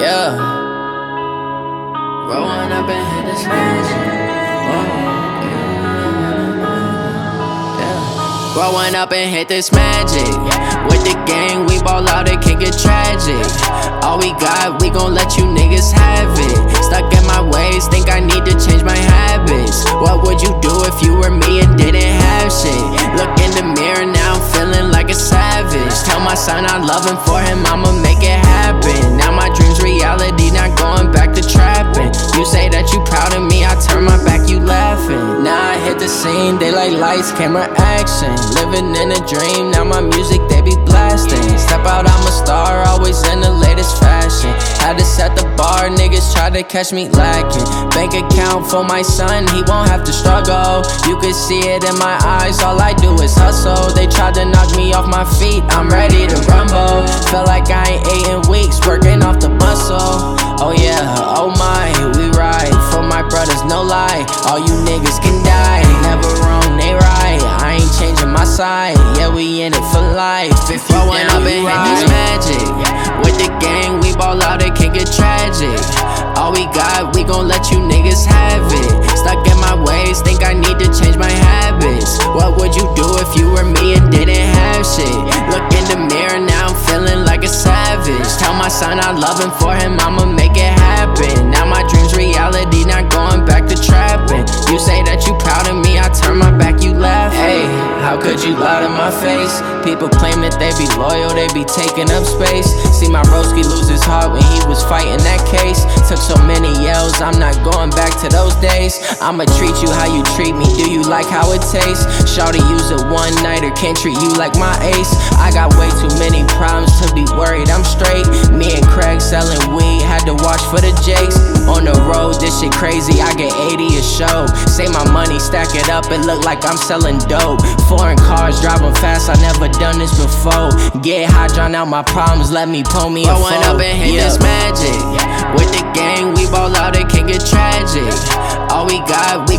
Yeah. Growing up and hit this magic. Yeah. Growing up and hit this magic. With the gang, we ball out, it can get tragic. All we got, we gon' let you niggas have it. Stuck in my ways, think I need to change my habits. What would you do if you were me and didn't have shit? Look in the mirror now, I'm feeling like a savage. Tell my son I love him for him, I'ma make it happen. Dreams reality, not going back to trapping. You say that you proud of me, I turn my back, you laughing. Now I hit the scene, they like lights, camera, action. Living in a dream, now my music they be blasting. Step out, I'm a star, always in the latest fashion. Had to set the bar, niggas try to catch me lacking. Bank account for my son, he won't have to struggle. You can see it in my eyes, all I do is hustle. They tried to knock me off my feet, I'm ready to rumble. Feel like I ain't ate in weeks, working off the muscle. Oh yeah, oh my, we ride for my brothers, no lie. All you niggas can die, never wrong, they right. I ain't changing my side, yeah, we in it for life. If you Growing up and hit this magic, with the gang, we ball out, it can get tragic. All we got, we gon' let you niggas have it. Stuck in my ways, think I need to change my habits. What would you do if you were me and didn't have shit? Look in the mirror, now I'm feeling like a savage. Tell my son I love him for him, I'ma make it happen. Now my dreams reality, not going back to trapping. You say that you proud of me, I turn my back, you laugh. Hey, how could you lie to my face? People claim that they be loyal, they be taking up space. See my broski lose his heart when he was fighting that case. Took so many yells, I'm not going back to those days. I'ma treat you how you treat me. Do you like how it tastes? Shawty use it one night or can't treat you like my ace. I got way too many problems to be worried. I'm straight. Me and Craig selling weed, had to watch for the jakes. On the road, this shit crazy. I get 80 a show. Save my money, stack it up, it look like I'm selling dope. Foreign cars driving fast, I never done this before. Get high, drown out my problems, let me pull me a phone. Up and hit Yeah. this magic.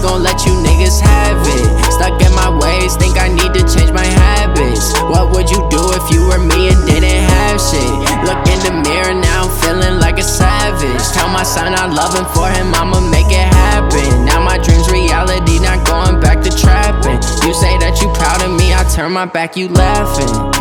We gon' let you niggas have it. Stuck in my ways, think I need to change my habits. What would you do if you were me and didn't have shit? Look in the mirror, now I'm feeling like a savage. Tell my son I love him for him, I'ma make it happen. Now my dreams reality, not going back to trapping. You say that you proud of me, I turn my back, you laughing.